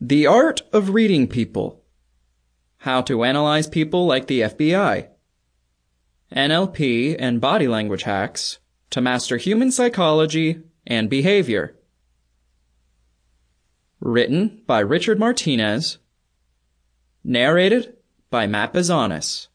The Art of Reading People. How to Analyze People Like the FBI NLP and Body Language Hacks to Master Human Psychology and Behavior. Written by Richard Martinez. Narrated by Matt Bazanis